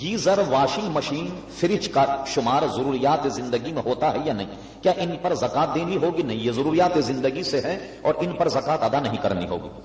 Geyser washing machine fridge کا شمار ضروریات زندگی میں ہوتا ہے یا نہیں؟ کیا ان پر زکات دینی ہوگی؟ نہیں، یہ ضروریات زندگی سے ہے اور ان پر زکات ادا نہیں کرنی ہوگی۔